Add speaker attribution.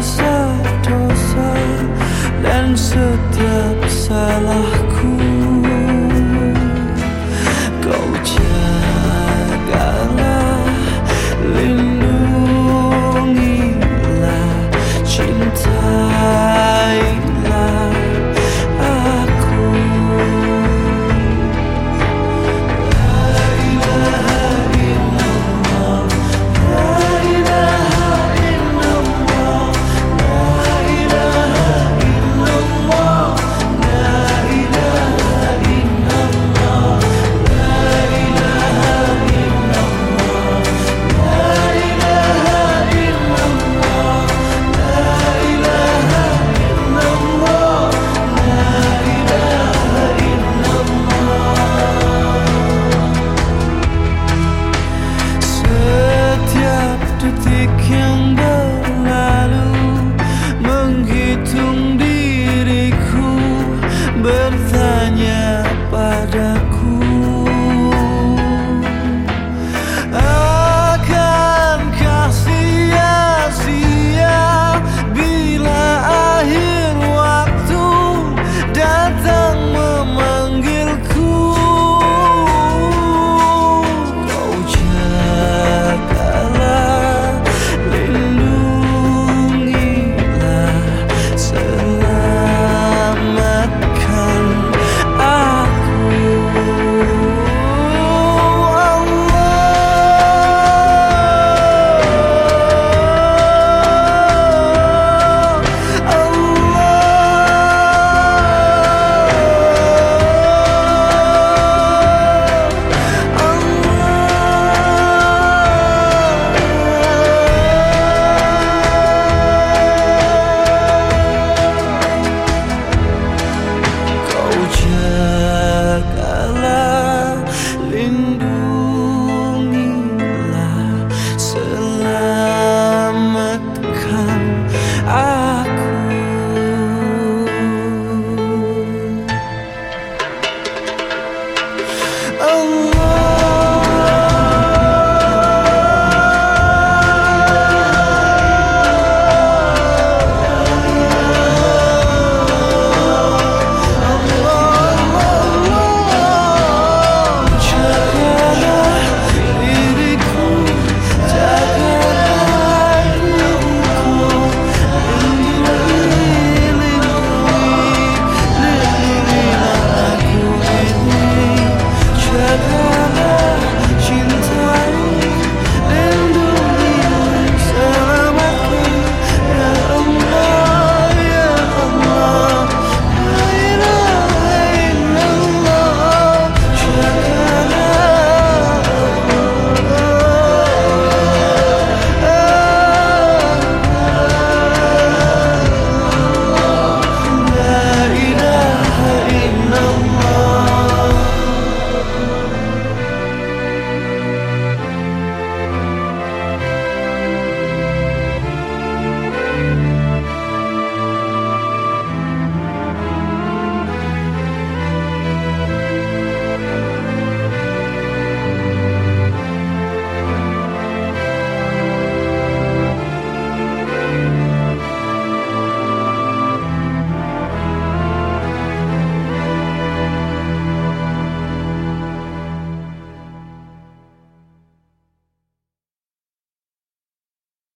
Speaker 1: dosa-dosa dan setiap salah